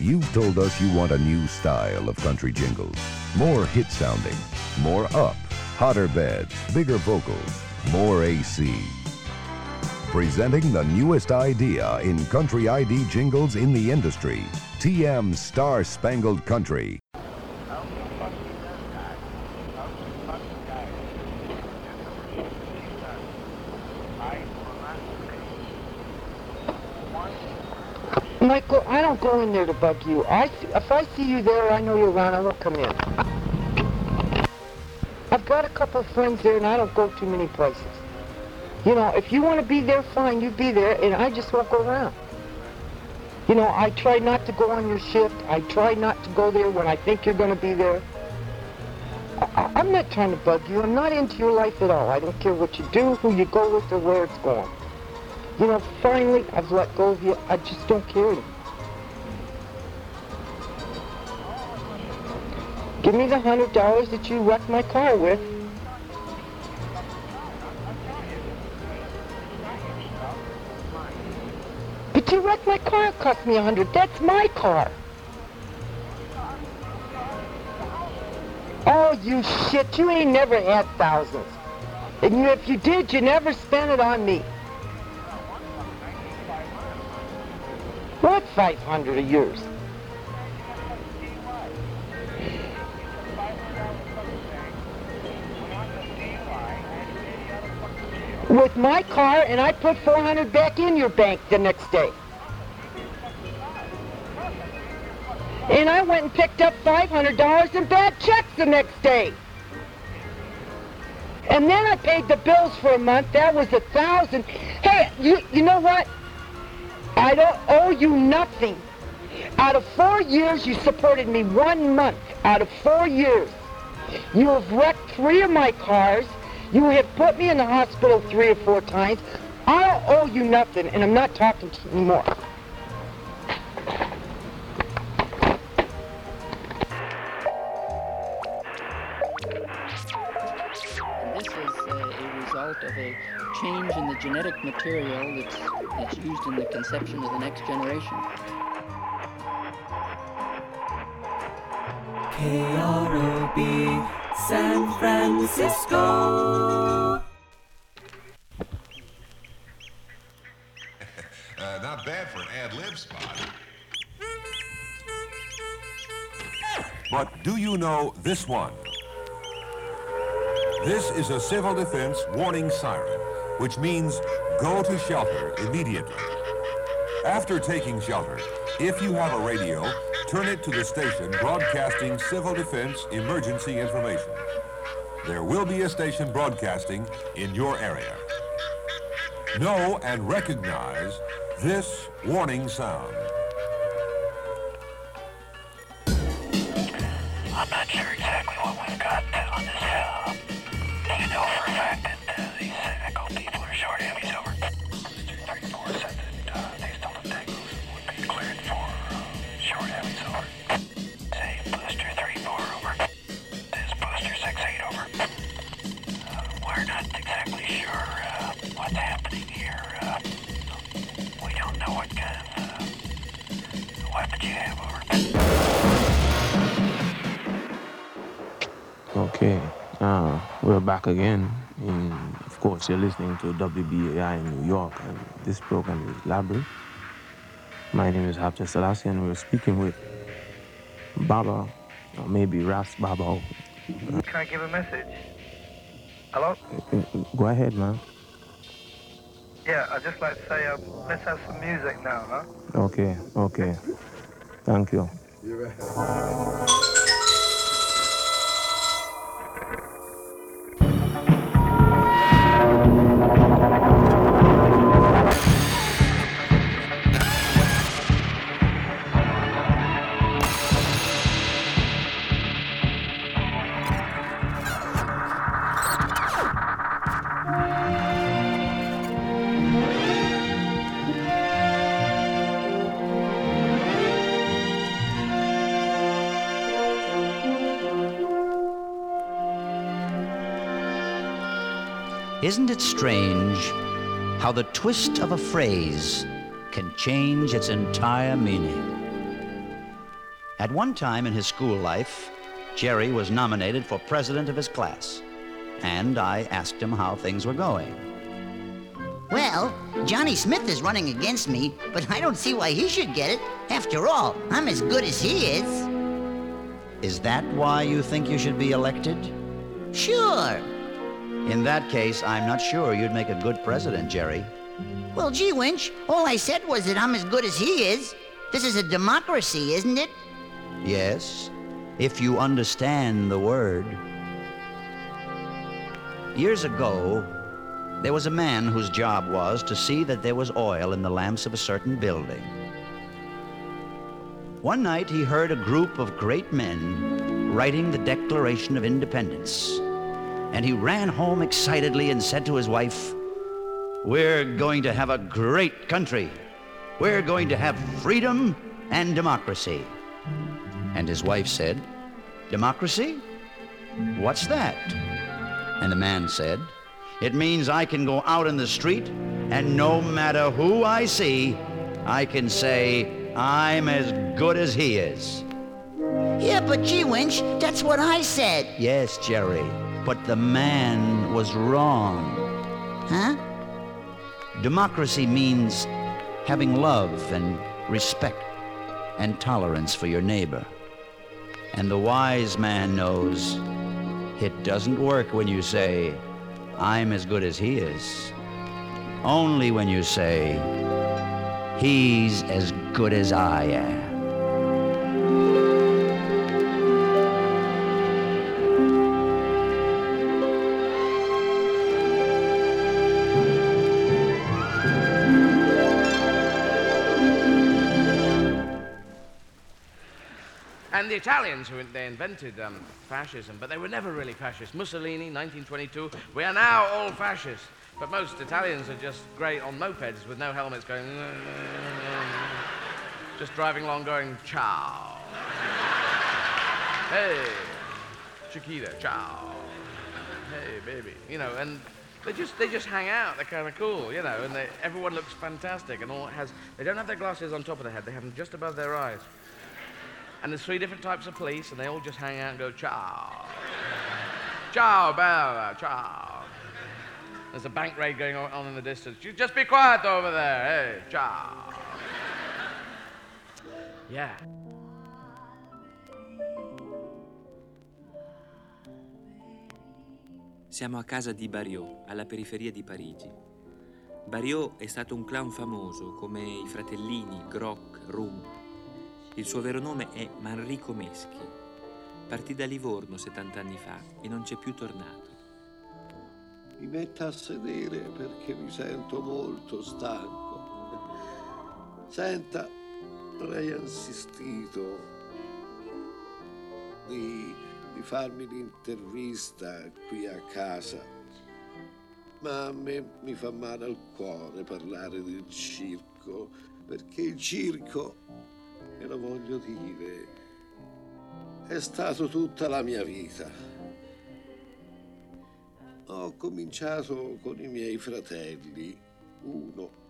You've told us you want a new style of country jingles. More hit sounding, more up, hotter beds, bigger vocals, more AC. Presenting the newest idea in country ID jingles in the industry. TM Star Spangled Country. Michael, I don't go in there to bug you. I, if I see you there, I know you're around, I will come in. I've got a couple of friends there, and I don't go too many places. You know, if you want to be there, fine, you be there, and I just won't go around. You know, I try not to go on your shift. I try not to go there when I think you're going to be there. I- I'm not trying to bug you. I'm not into your life at all. I don't care what you do, who you go with, or where it's going. You know, finally, I've let go of you. I just don't care anymore. Give me the hundred dollars that you wrecked my car with. But you wrecked my car. It cost me a hundred. That's my car. Oh, you shit. You ain't never had thousands. And you, if you did, you never spent it on me. What 500 of yours? With my car, and I put 400 back in your bank the next day. And I went and picked up $500 in bad checks the next day. And then I paid the bills for a month. That was a thousand. Hey, you, you know what? I don't owe you nothing. Out of four years, you supported me one month. Out of four years. You have wrecked three of my cars. You have put me in the hospital three or four times. I don't owe you nothing, and I'm not talking to you anymore. And this is uh, a result of a change in the genetic material that's, that's used in the conception of the next generation. KROB San Francisco. Uh, not bad for an ad lib spot. But do you know this one? This is a civil defense warning siren, which means go to shelter immediately. After taking shelter, if you have a radio, turn it to the station broadcasting civil defense emergency information. There will be a station broadcasting in your area. Know and recognize this warning sound. We're back again. And of course, you're listening to WBAI in New York, and this program is Library. My name is Hapta Selassie, and we're speaking with Baba, or maybe Ras Baba. Can I give a message? Hello? Go ahead, man. Yeah, I'd just like to say, um, let's have some music now, huh? Okay, okay. Thank you. Isn't it strange how the twist of a phrase can change its entire meaning? At one time in his school life, Jerry was nominated for president of his class, and I asked him how things were going. Well, Johnny Smith is running against me, but I don't see why he should get it. After all, I'm as good as he is. Is that why you think you should be elected? Sure. In that case, I'm not sure you'd make a good president, Jerry. Well, gee, Winch, all I said was that I'm as good as he is. This is a democracy, isn't it? Yes, if you understand the word. Years ago, there was a man whose job was to see that there was oil in the lamps of a certain building. One night he heard a group of great men writing the Declaration of Independence, and he ran home excitedly and said to his wife, We're going to have a great country. We're going to have freedom and democracy. And his wife said, Democracy? What's that? And the man said, It means I can go out in the street and no matter who I see, I can say, I'm as good as he is. Yeah, but gee, Winch, that's what I said. Yes, Jerry, but the man was wrong. Huh? Democracy means having love and respect and tolerance for your neighbor. And the wise man knows it doesn't work when you say, I'm as good as he is. Only when you say, he's as good as I am. Italians, who they invented um, fascism, but they were never really fascist. Mussolini, 1922, we are now all fascists. But most Italians are just great on mopeds with no helmets going, just driving along going, ciao. hey, Chiquita, ciao. Hey, baby. You know, and they just they just hang out. They're kind of cool, you know, and they, everyone looks fantastic and all has. They don't have their glasses on top of their head. They have them just above their eyes. And there's three different types of police, and they all just hang out and go, ciao. ciao, Bella, ciao. There's a bank raid going on in the distance. You just be quiet over there. Hey, ciao. Yeah. Siamo a casa di Bario, alla periferia di Parigi. Bario è stato un clown famoso come i fratellini Grock, Rhum. Il suo vero nome è Manrico Meschi. Partì da Livorno 70 anni fa e non c'è più tornato. Mi metta a sedere perché mi sento molto stanco. Senta, ha insistito di, di farmi l'intervista qui a casa, ma a me mi fa male al cuore parlare del circo, perché il circo, e lo voglio dire, è stato tutta la mia vita. Ho cominciato con i miei fratelli, uno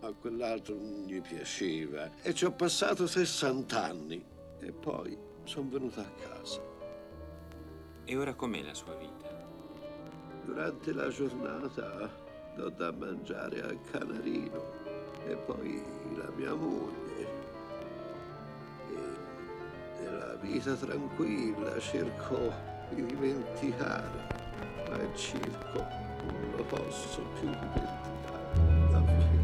a quell'altro non gli piaceva e ci ho passato 60 anni e poi sono venuto a casa. E ora com'è la sua vita? Durante la giornata do da mangiare al canarino e poi la mia moglie. Nella vita tranquilla cerco di dimenticare, ma il circo non lo posso più dimenticare, davvero.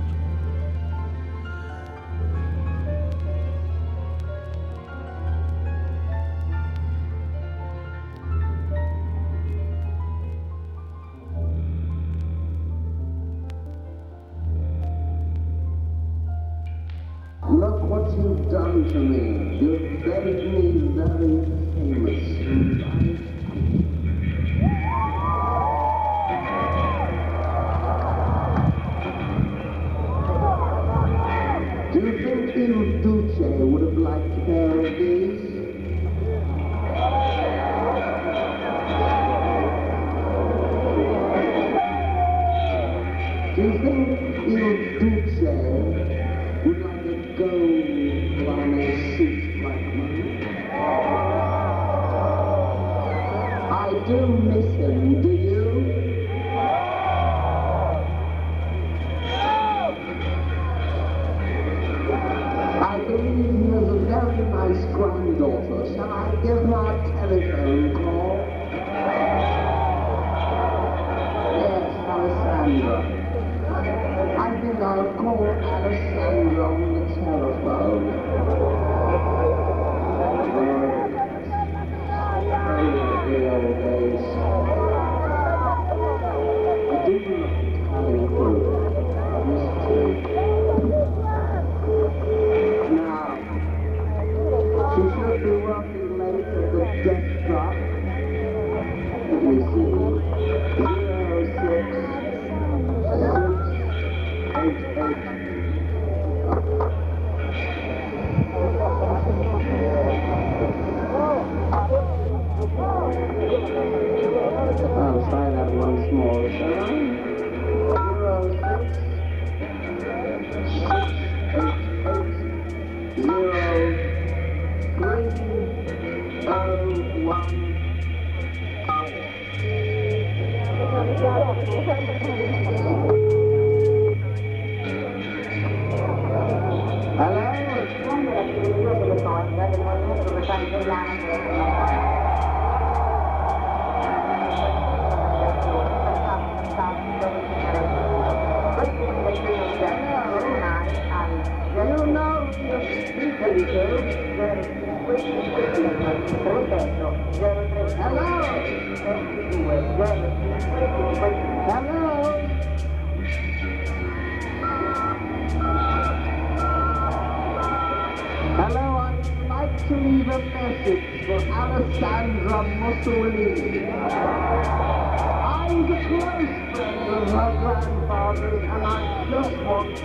To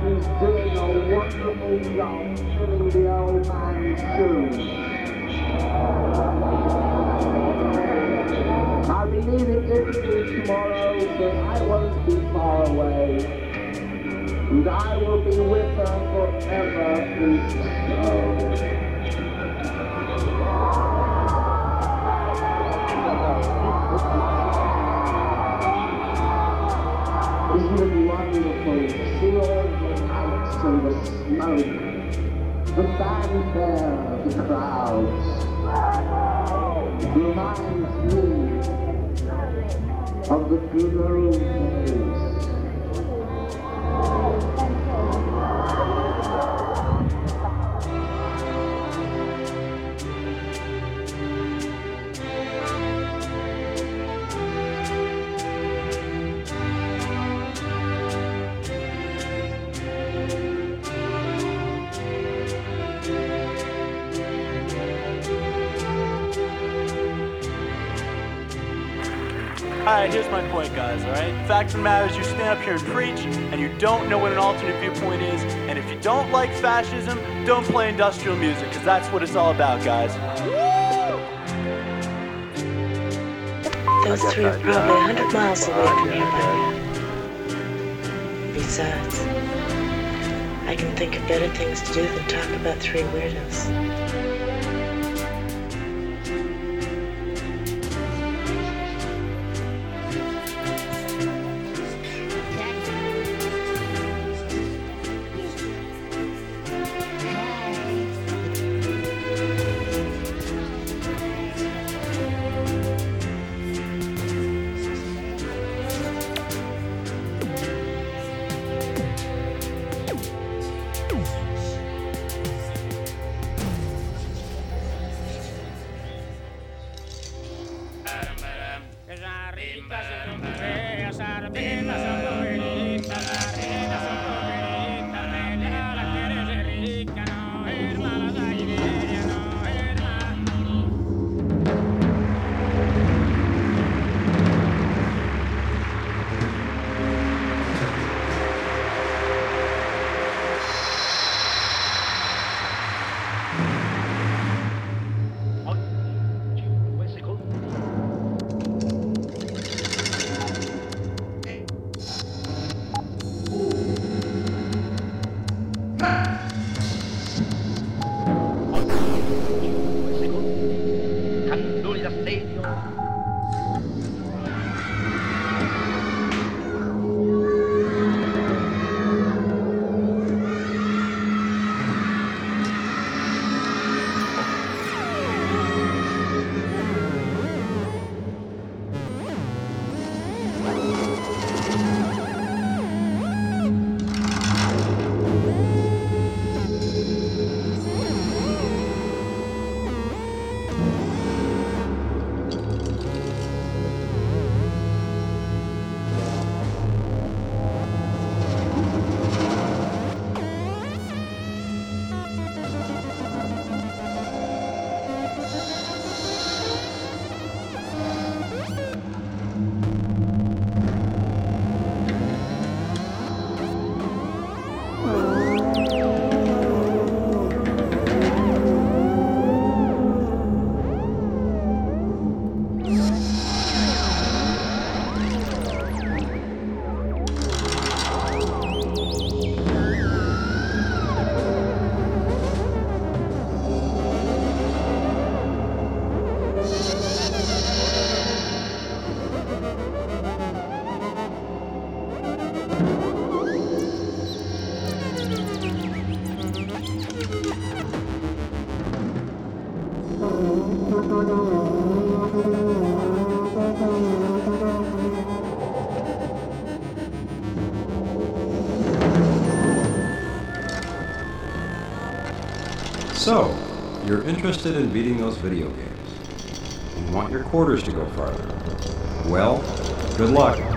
she's doing a wonderful job and the smoke, the fanfare of the crowds? Reminds me of the good old days. Point, guys, alright? Fact of the matter is, you stand up here and preach, and you don't know what an alternate viewpoint is, and if you don't like fascism, don't play industrial music, because that's what it's all about, guys. Those three are probably a hundred miles away from here by now. Besides, I can think of better things to do than talk about three weirdos. You're interested in beating those video games. You want your quarters to go farther. Well, good luck.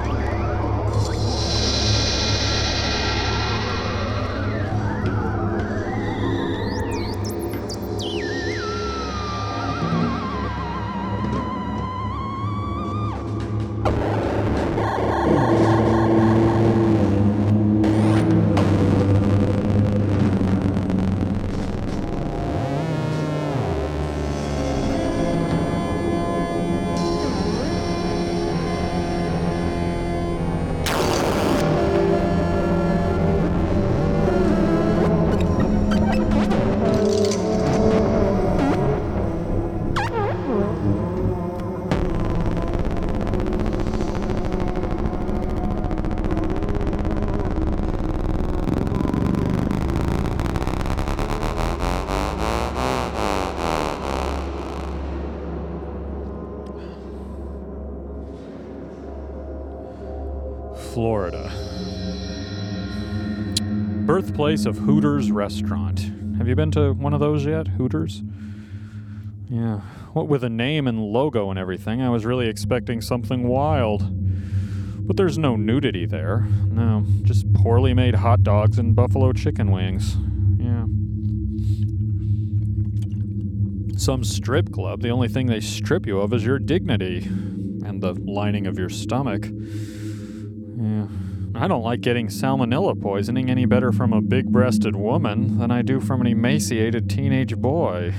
Birthplace of Hooters Restaurant. Have you been to one of those yet? Hooters? Yeah. What with a name and logo and everything, I was really expecting something wild. But there's no nudity there. No, just poorly made hot dogs and buffalo chicken wings. Yeah. Some strip club, the only thing they strip you of is your dignity and the lining of your stomach. I don't like getting salmonella poisoning any better from a big breasted woman than I do from an emaciated teenage boy.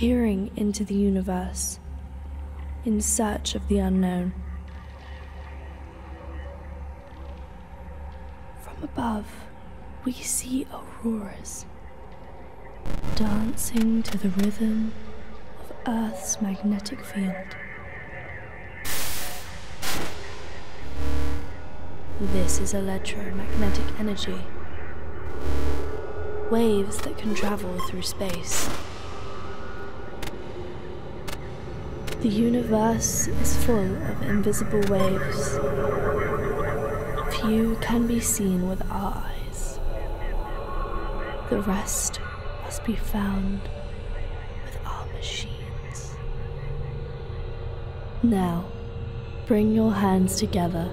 Peering into the universe in search of the unknown. From above, we see auroras dancing to the rhythm of Earth's magnetic field. This is electromagnetic energy waves that can travel through space. The universe is full of invisible waves. Few can be seen with our eyes. The rest must be found with our machines. Now, bring your hands together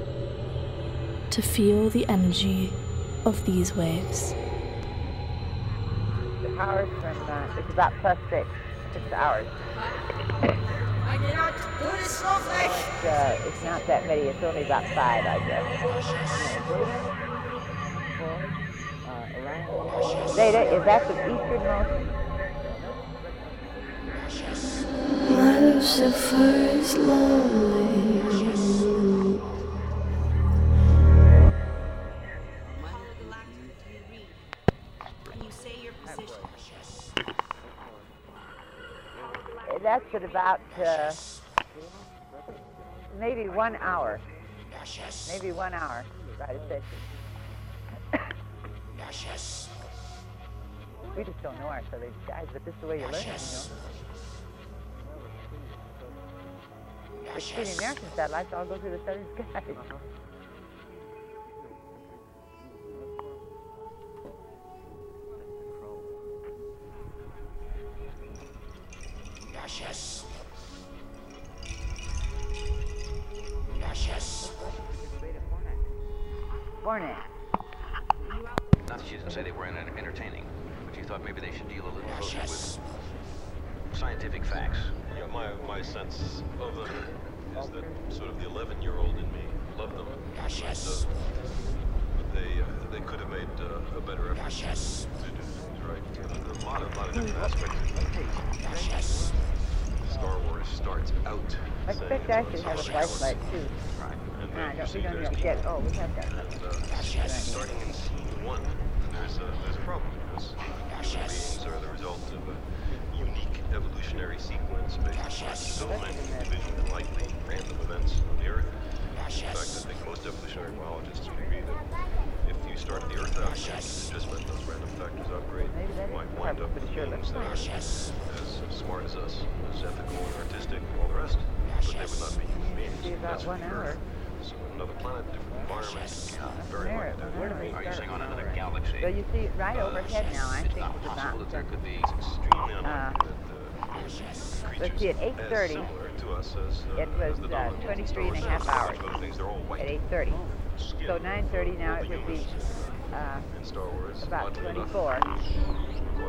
to feel the energy of these waves. Six hours from, uh, it's about plus six, six hours. I cannot do this. It's, not that many, it's only about five, I guess. Around- is that the easternmost? Lucifer's lonely. That's at about, uh, maybe one hour. Maybe one hour. We just don't know our southern skies, but this is the way you learn, you know. The American satellites all go through the southern skies. Yes. Yes. Morning. Not that you didn't say they weren't entertaining, but you thought maybe they should deal a little closer with scientific facts. Yeah, my, my sense of them is that sort of the 11 year old in me loved them. But, uh, but they, uh, they could have made uh, a better effort to do things right. There's a lot of, lot of different aspects. Star Wars starts out. I expect I should have a flashlight too. Right. And then don't- we don't to get- oh, we have that. And uh, starting in scene one, there's a, there's a problem because human beings are the result of a unique evolutionary sequence based on so many individual likely random events on the Earth. In fact, I think most evolutionary biologists would agree that if you started the Earth out and just let those random factors operate, you might wind up with beings that are smart as us, as ethical and artistic and all the rest, but they would not be human beings. Be about That's for one the hour. Earth. So another planet, different environment, very Where- much where do we Are you start saying on from another already? galaxy? So you see it right overhead now, I It's think not it's possible about, that there could be extremely uh, unlikely that uh, let's see, at as 8.30, similar to us as, uh, it as was the uh, Dobermans and 23 and a Star half Wars. hours Other things, they're all white. at 8.30. Skin So of, 9.30 now all it the would be humans uh, in Star Wars. about oddly enough, 24.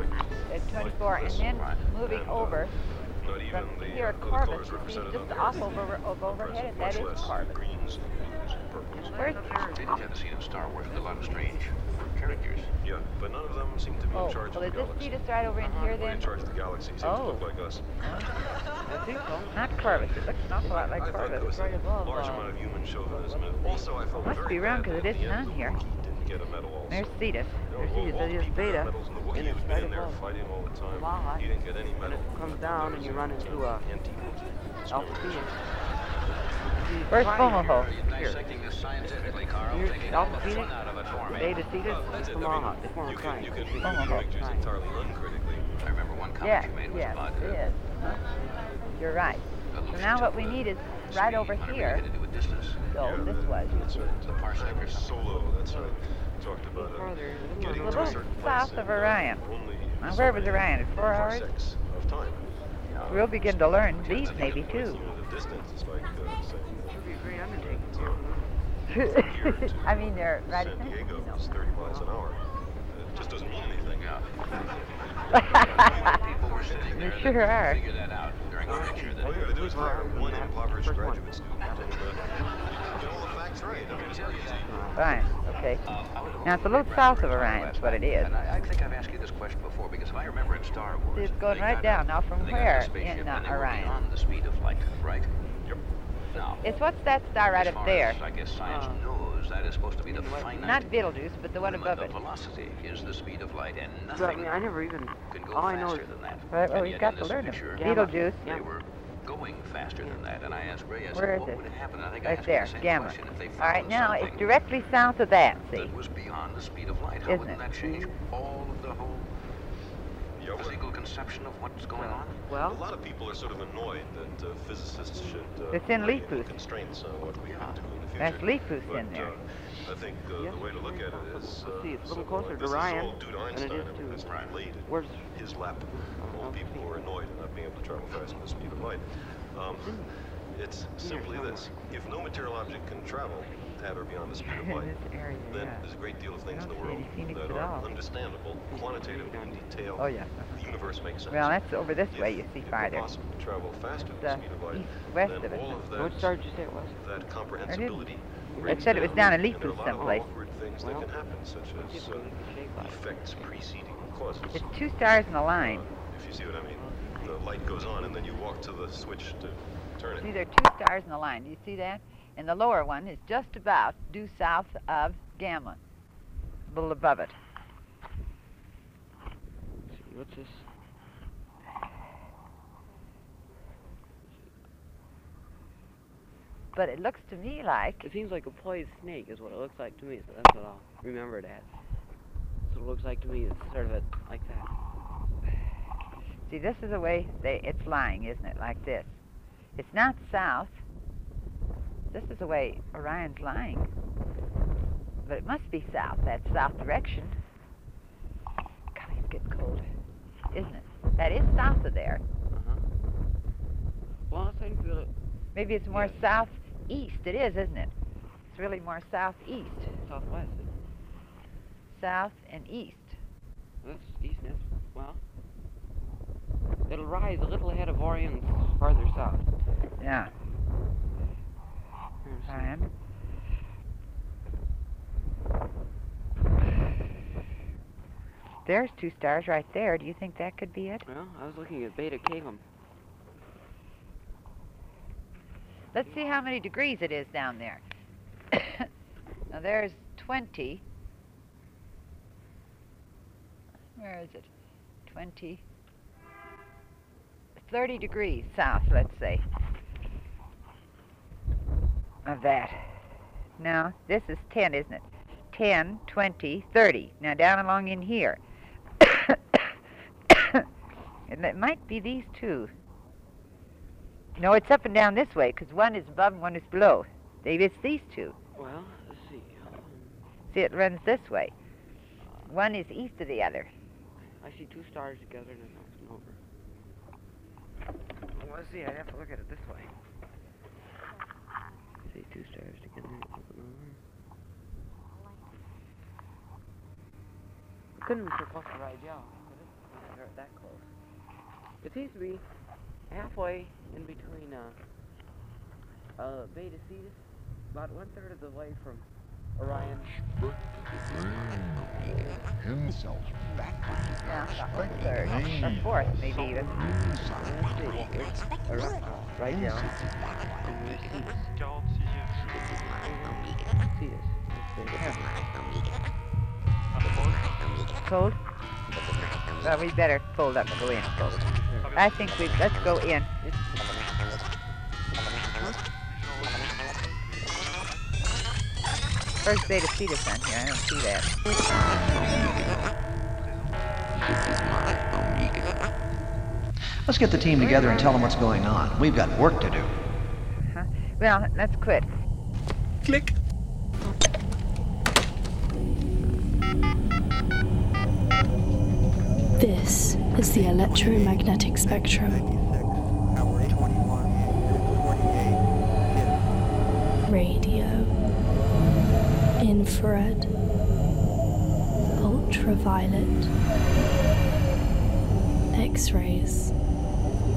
Quite At 24, and then moving And, uh, over not even from the, here, uh, other Corvus, colors you see, represented just on the off Earth. over, of overhead, and that Much is less Corvus. greens, purples. Where's, They did have the seat of Star Wars with a lot of strange characters. Yeah, but none of them seem to be oh, in charge well, of is the this galaxy. seat us right over in here Or then? in charge of the galaxy seems to Oh. look like us. I think so. Not Corvus, it looks an awful lot like I thought there Corvus. was a large amount of human chauvinism, and also I felt Must very be around bad because that it at the isn't end on here. Wookiee get a medal also. There's Cetus. You know, There's Cetus, all there's people Beta. medals, and the Wookiee And who's it's been there above fighting all the time, Baja. he didn't get any medal. comes down and you run into uh, Alpha Phoenix. Where's Fomalhaut? Here. Dissecting this. Here's Alpha Phoenix. fun out of it for me. Beta Cetus? That's it. Come I on, mean, they form a you can, triangle. you can view Fomalhaut. the pictures entirely uncritically. I remember one comment Yes, you made was yes, about it uh, is. Huh? You're right. So now what we need is right over here. So this was. That's right. The parsec or solo. That's right. Talked about uh, getting A to a little certain place south of uh, Orion. only Now, where was Orion? At four hours? parsecs of time. We'll begin to learn these maybe too. You know, the distance is like uh, saying Great undertaking. I mean, they're right San Diego is 30 miles an hour. It just doesn't mean anything. people were sitting You sure are. figured that out during the picture that All you gotta do is hire one impoverished graduate student and uh, get all the facts right. I mean, it's very easy. Right, okay. Now it's a little south of Orion, is what it is. And I, I think I've asked you this question before because if I remember in Star Wars, See, it's going right down. a- Now from where a spaceship in uh, and they were Orion? beyond the speed of light, right? Yep. Now, It's what's that star right as up there? as I guess science knows that is supposed to be the finite Not Betelgeuse, but the one above of it. velocity is the speed of light, and So, I nothing mean, I never even. can go All I know faster is than that. Right, well, And we've got to learn it. picture, Betelgeuse. They were going faster than that, and I asked Ray, I said, Where is what it? would happen? I think I asked there, the same gamma. question. If they All right, now it's directly south of that, see? that was beyond the speed of light, how Isn't wouldn't it? that change all of the whole physical conception of what's going on? Well, a lot of people are sort of annoyed that uh, physicists should uh, It's in lay Leafbooth. constraints on what we can do in the future. That's Leafbooth in there. Uh, I think uh, the way to look at it is uh, See, it's a little closer like to Ryan is all due to than it Einstein. I mean, to- it's Where's- his lap. All people who are annoyed at not being able to travel faster than the speed of light. Um, it's simply this: if no material object can travel at or beyond the speed of light, area, then yeah. there's a great deal of things in the world that are understandable, quantitative in detail. Oh, yeah. The universe makes sense. Well, that's over this If way, you see it farther. possible to travel faster than the speed of light, east- west of it. all of that, Which star did you say it was? that comprehensibility. It said it was down in of someplace. Well, as uh. It's two stars in a line. If you see what I mean, the light goes on, and then you walk to the switch to turn it. See, there are two stars in a line. Do you see that? And the lower one is just about due south of Gamma, a little above it. See what's this? But it looks to me like It seems like a poised snake is what it looks like to me. So that's what I'll remember it as. So it looks like to me. It's sort of a, like that. See, this is the way they, it's lying, isn't it? Like this. It's not south. This is the way Orion's lying. But it must be south. That's south direction. God, it's getting cold, isn't it? That is south of there. Uh-huh. Well, I think it. Maybe it's more southeast. It is, isn't it? It's really more southeast. Southwest. South and east. That's east. Well, it'll rise a little ahead of Orion's farther south. Yeah. Here's Orion. There's two stars right there. Do you think that could be it? Well, I was looking at Beta Cavum. Let's see how many degrees it is down there. now there's 20. Where is it? 20. 30 degrees south, let's say, of that. Now, this is 10, isn't it? 10, 20, 30. Now, down along in here. and it might be these two. No, it's up and down this way, because one is above and one is below. Maybe it's these two. Well, let's see. See, it runs this way. One is east of the other. I see two stars together and it knocks them over. Well, let's see. I have to look at it this way. See two stars together and knock them over. Couldn't be so close to ride y'all. could it? Yeah, they're that close. It seems to be halfway in between uh, uh, Beta Cetus, about one third of the way from Orion. Himself Yeah, about one third. Or fourth, maybe even. Right, right down. Cold? Well, we better. Fold up and go in. I think we let's go in. First Beta Cetus on here. I don't see that. Let's get the team together and tell them what's going on. We've got work to do. Huh? Well, let's quit. The electromagnetic spectrum. Radio, infrared, ultraviolet, X rays,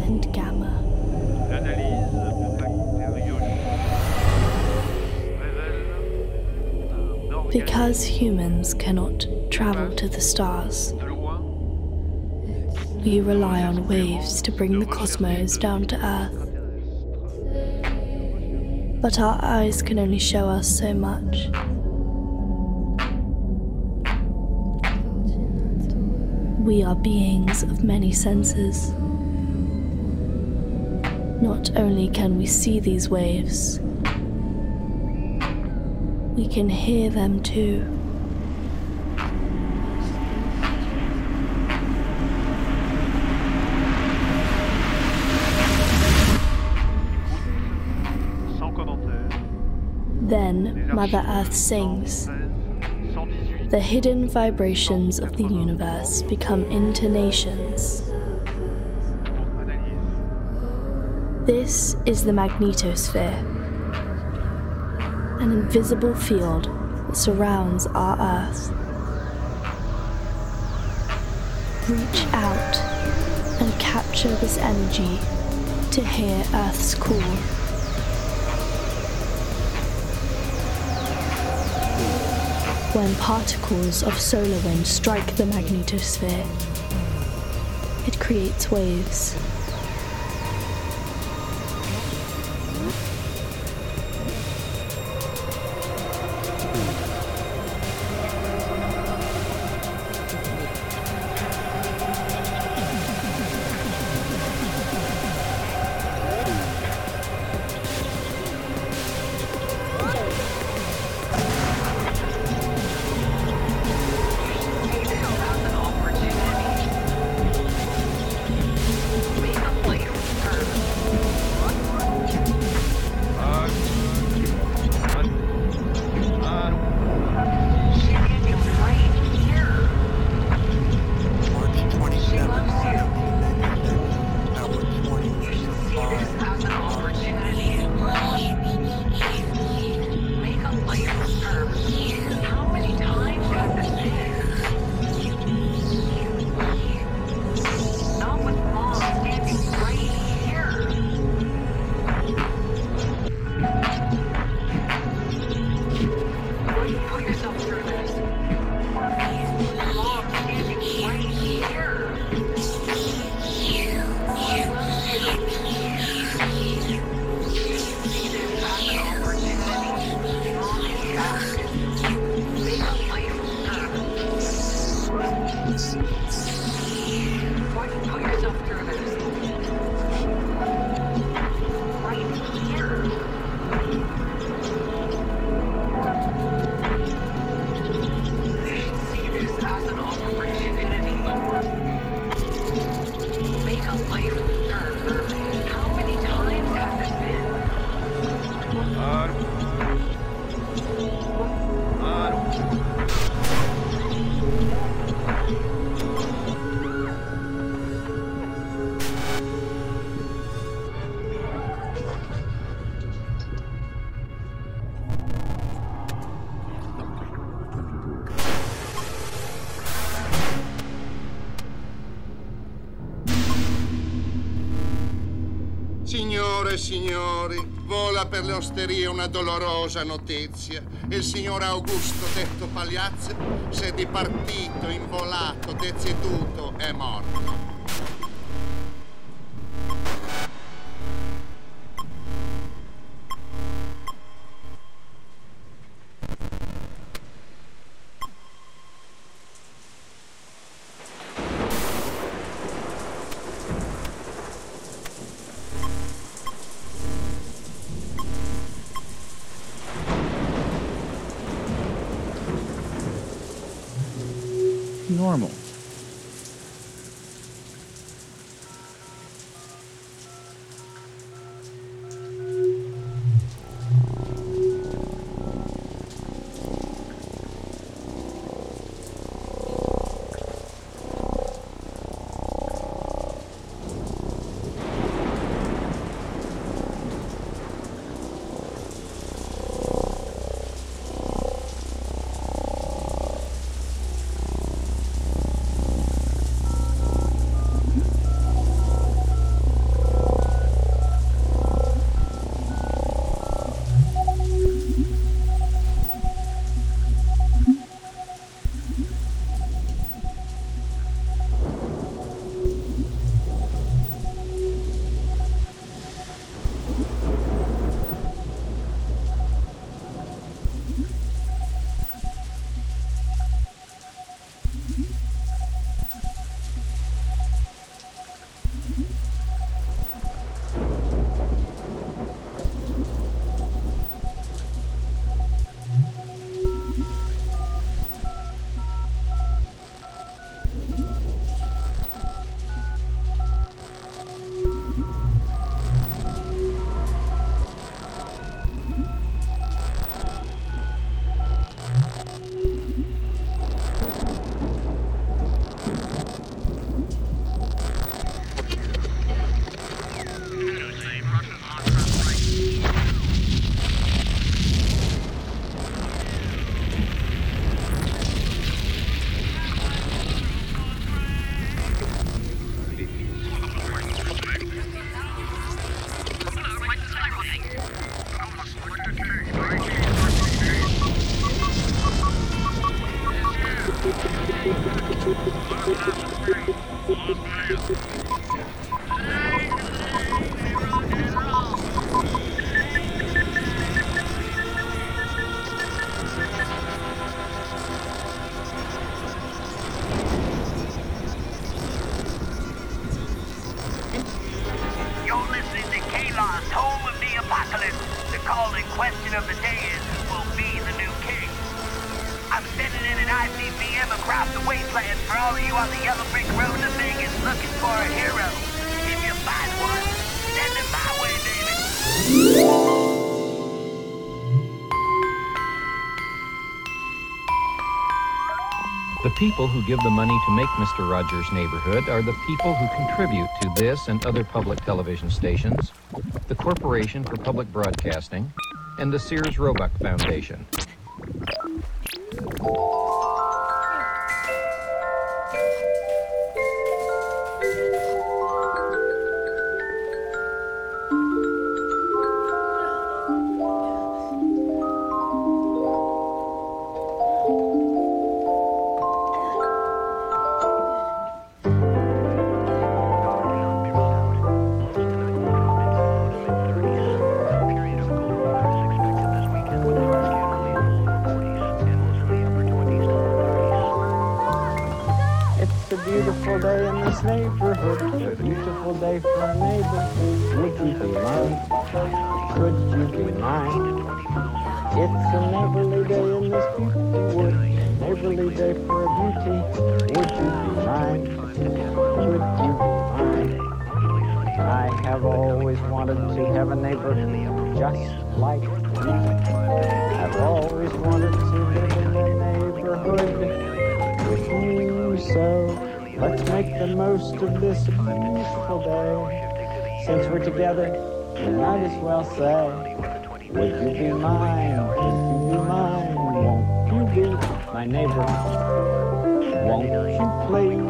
and gamma. Because humans cannot travel to the stars, we rely on waves to bring the cosmos down to Earth. But our eyes can only show us so much. We are beings of many senses. Not only can we see these waves, we can hear them too. Mother Earth sings. The hidden vibrations of the universe become intonations. This is the magnetosphere, an invisible field that surrounds our Earth. Reach out and capture this energy to hear Earth's call. When particles of solar wind strike the magnetosphere, it creates waves. E signori, vola per le osterie una dolorosa notizia. Il signor Augusto, detto Pagliazzo, si è dipartito, involato, dezieduto, è morto. People who give the money to make Mr. Rogers' Neighborhood are the people who contribute to this and other public television stations, the Corporation for Public Broadcasting, and the Sears Roebuck Foundation. The of this beautiful day. Since we're together, we might as well say, Would you be mine? Would you be mine? Won't you be my neighbor? Won't you please?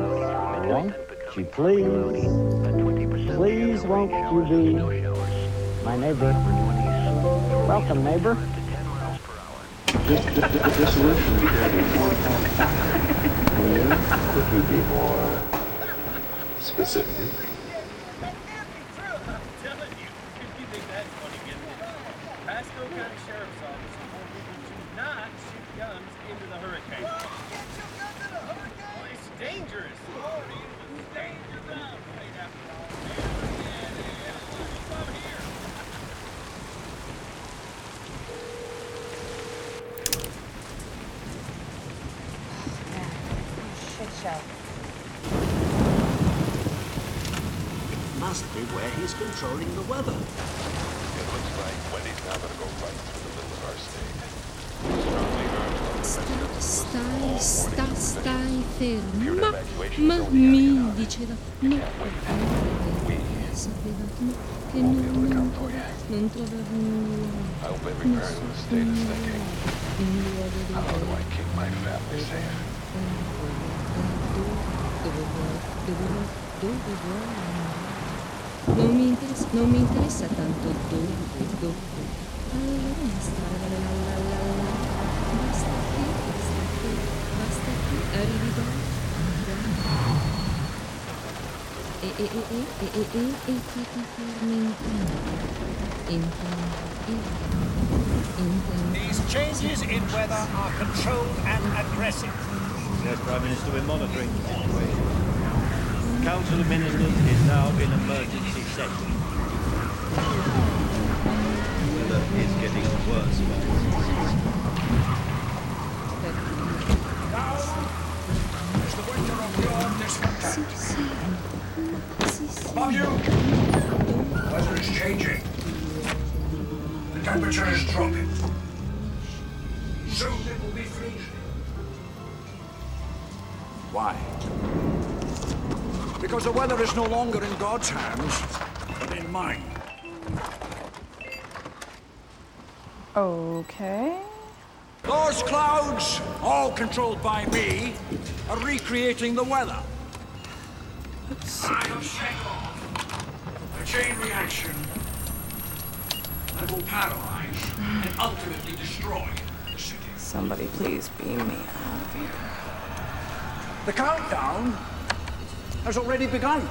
Won't you please? Please won't you be My neighbor. Welcome, neighbor. This, this, this, this solution is getting more Could you be more specific? Pasco County Sheriff's Office informed people to not shoot guns into the hurricane. Well, it's dangerous. It's dangerous out right after all. Come here. Shit show. It must be where he's controlling the weather. It looks like Wendy's now gonna go right through the middle of our state. Strongly armed Stai, sta, stai fermo. Ma, ma mi diceva, no, sapeva no, che non, non, non trovavo nulla. I hope every parent in the state is thinking, how do I keep my family safe? Dove vuoi, dove vuoi, dove vuoi andare? Non mi interessa, non mi interessa tanto dove, dove. Allora basta, la la la la la la. Basta qui, basta qui, basta qui, arrivi da. E e e e e e e e che ti fermi intanto. Intanto, intanto, intanto. These changes in weather are controlled and aggressive. Yes, Prime Minister, we're monitoring the situation. Council of Ministers is now in emergency session. The weather is getting worse. As the winter of dawn discontent. Above you, the weather is changing. The temperature is dropping. Weather is no longer in God's hands, but in mine. Okay. Those clouds, all controlled by me, are recreating the weather. Set off a chain reaction that will paralyze and ultimately destroy the city. Somebody please beam me out of here. The countdown has already begun.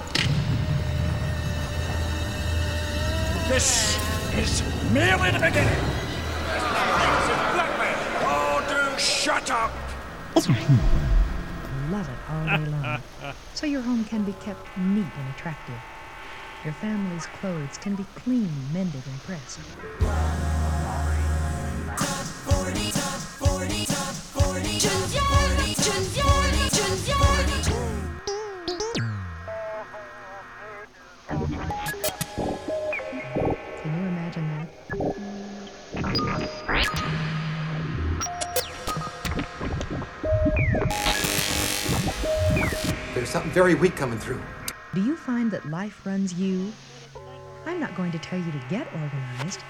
This is merely the beginning. Oh, do shut up. Love it all day long. so your home can be kept neat and attractive. Your family's clothes can be clean, mended, and pressed. Top 40, top 40, top 40, something very weak coming through. Do you find that life runs you? I'm not going to tell you to get organized.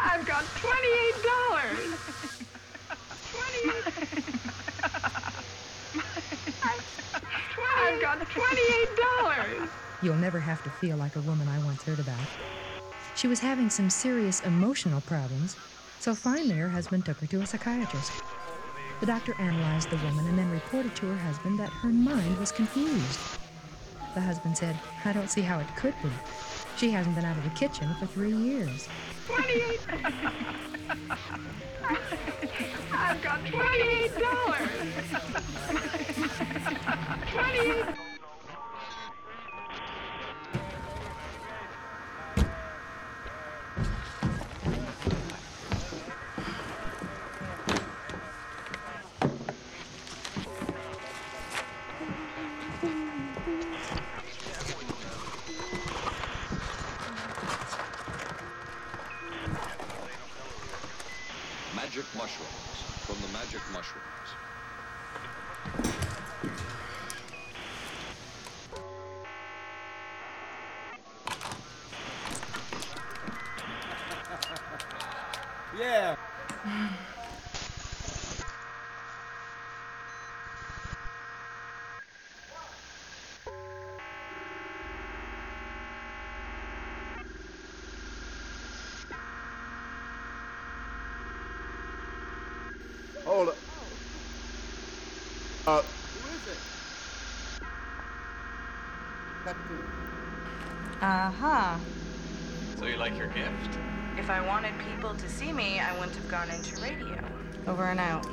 I've got twenty-eight dollars. I've got twenty-eight dollars. You'll never have to feel like a woman I once heard about. She was having some serious emotional problems, so finally her husband took her to a psychiatrist. The doctor analyzed the woman and then reported to her husband that her mind was confused. The husband said, I don't see how it could be. She hasn't been out of the kitchen for three years. 28! I've got $28! Uh, Who is it? Captain. Aha. So you like your gift? If I wanted people to see me, I wouldn't have gone into radio. Over and out.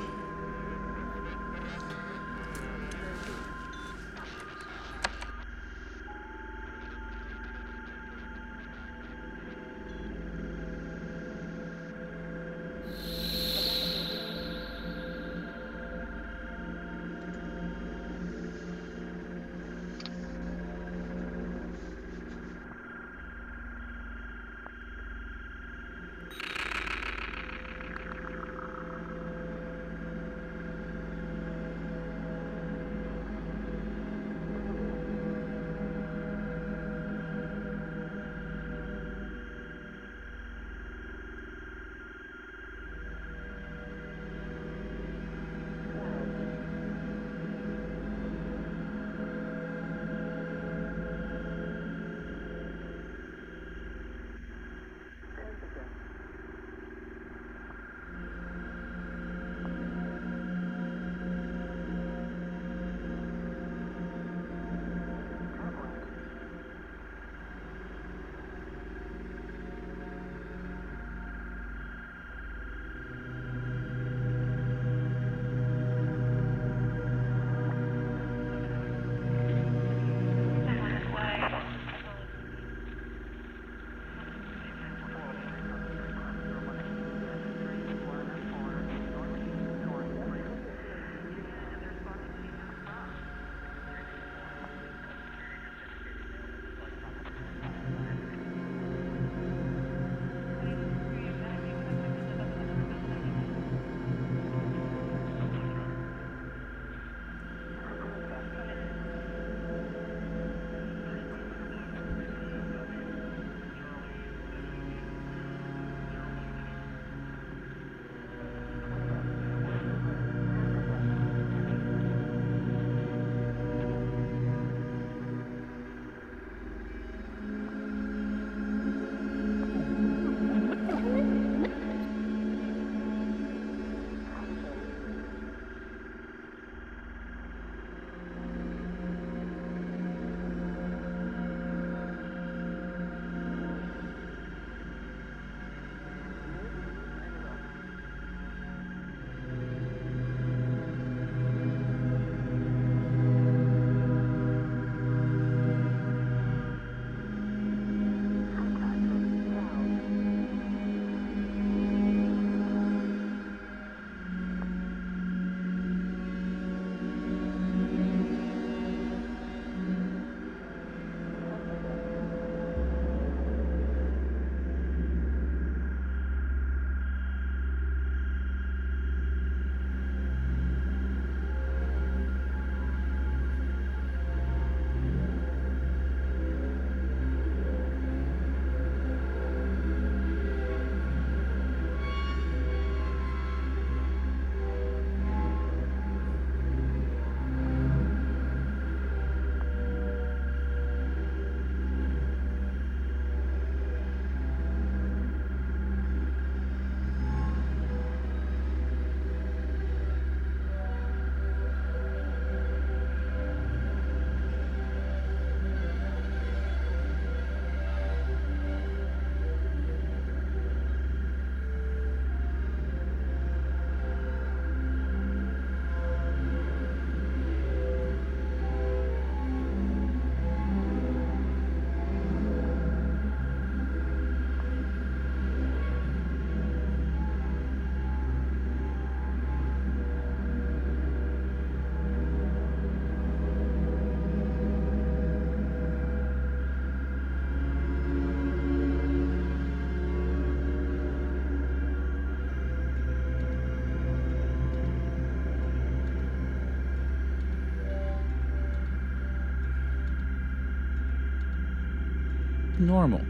Normal.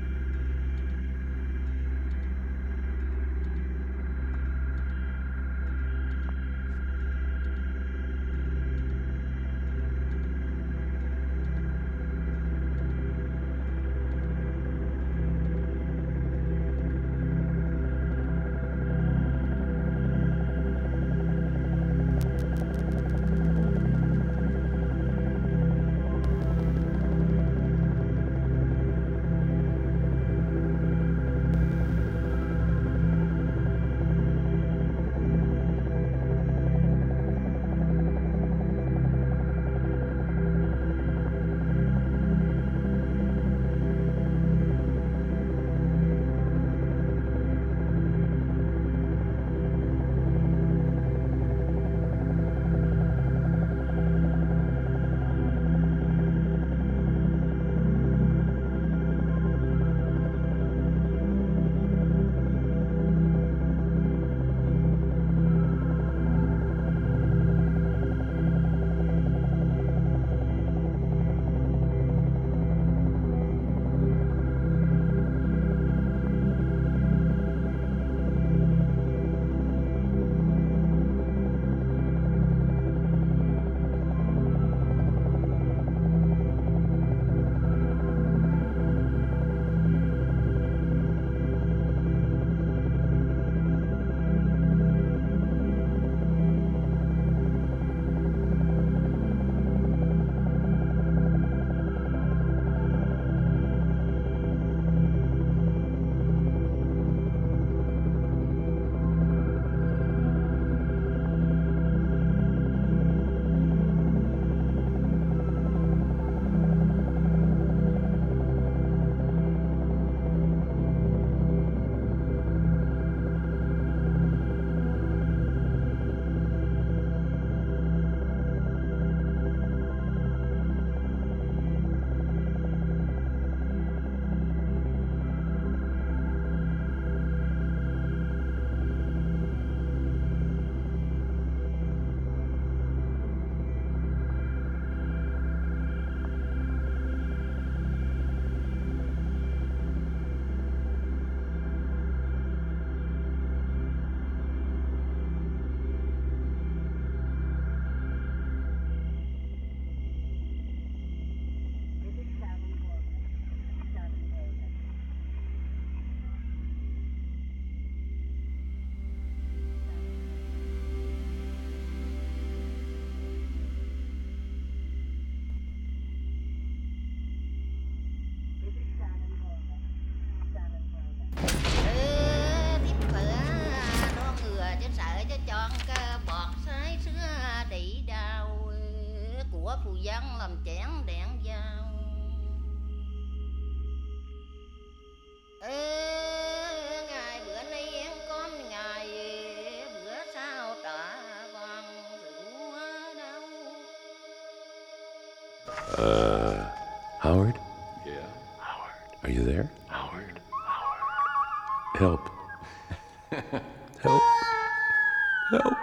Help.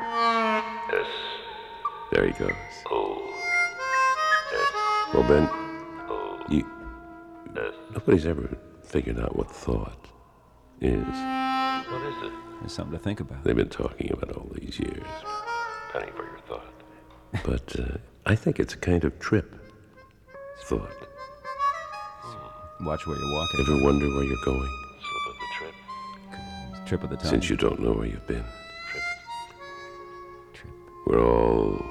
Yes. There he goes. Oh. Yes. Well, Ben, Oh. you. Yes. Nobody's ever figured out what thought is. What is it? There's something to think about. They've been talking about all these years. Penny for your thought. But uh, I think it's a kind of trip. Thought. Watch where you're walking. Ever wonder where you're going? Slip of the trip. Trip of the tongue. Since you don't know where you've been. Trip. We're all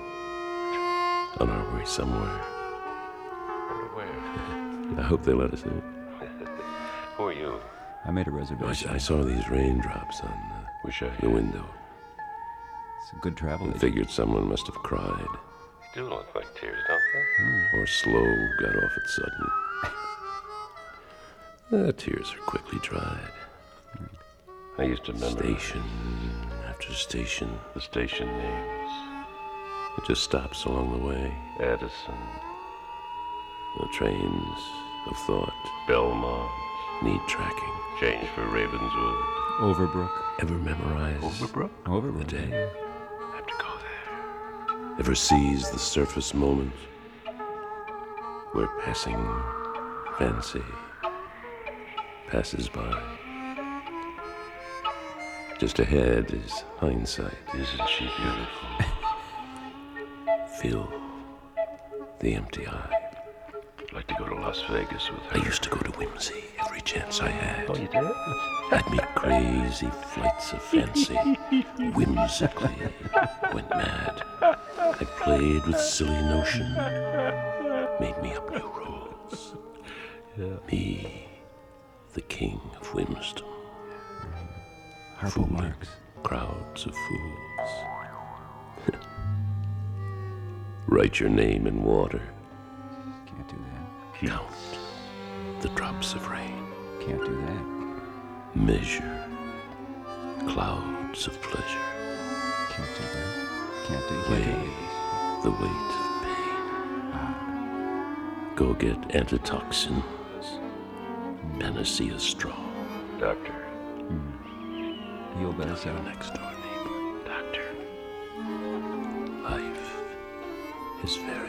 on our way somewhere. Where? I hope they let us in. Who are you? I made a reservation. I saw these raindrops on uh, Wish I the window. It's a good travel. I figured someone must have cried. They do look like tears, don't they? Or slow got off it sudden. The tears are quickly dried. I used to remember Station after station. the station names. It just stops along the way. Addison, The trains of thought Belmont, need tracking. change for Ravenswood. Overbrook. Ever memorize Overbrook? Overbrook. the day? Have to go there. Ever seize the surface moment where passing fancy passes by? Just ahead is hindsight. Isn't she beautiful? Fill the empty eye. I'd like to go to Las Vegas with I used to go to Whimsy every chance I had. Oh, you did? I'd meet crazy flights of fancy, whimsically went mad. I played with silly notion, made me up new rules. Me, the king of whimsdom. Harpo Marx. Crowds of fools. Write your name in water. Can't do that. Count the drops of rain. Can't do that. Measure clouds of pleasure. Can't do that. Can't do. Can't Weigh do the weight of pain. Go get antitoxins. Mm. Panacea strong. Doctor, You'll better Tell sell. your next door is very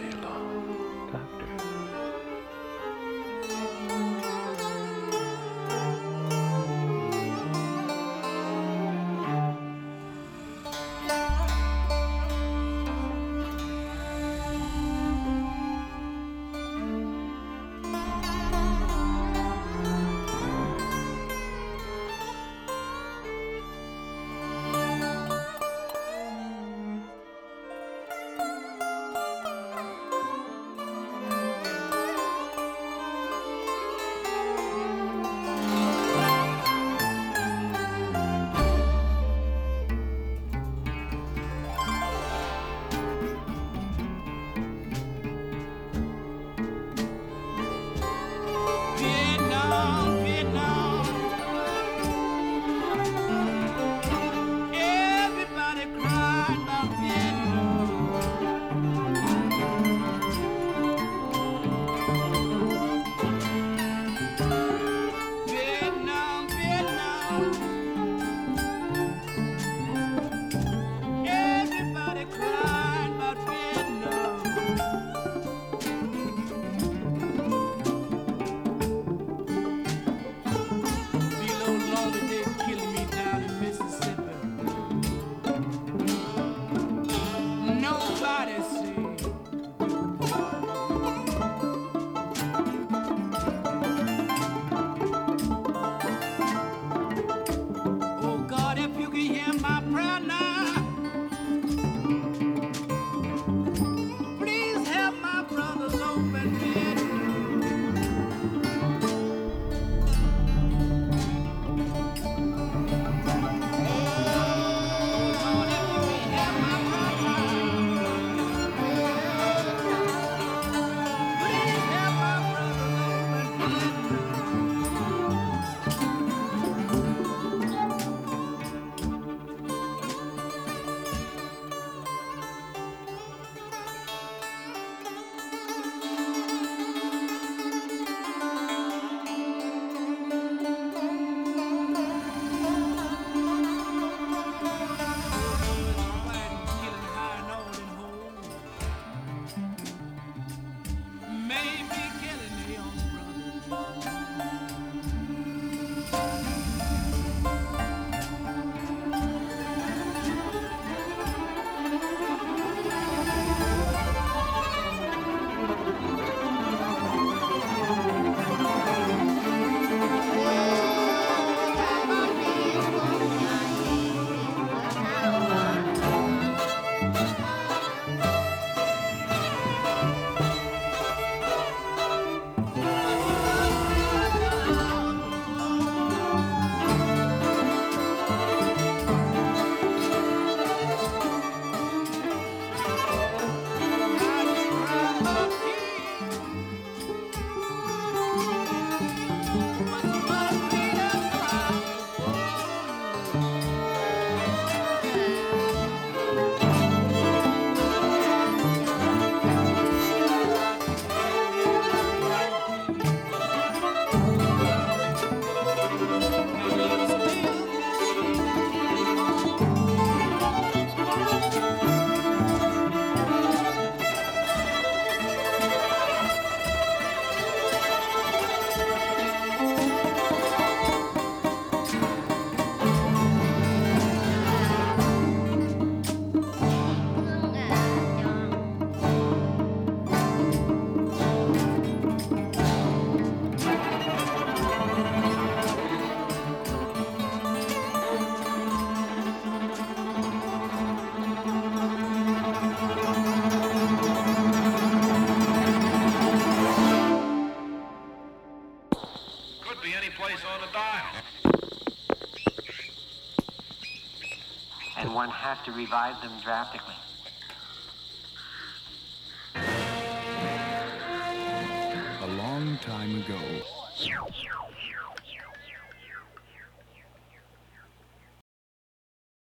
revive them drastically.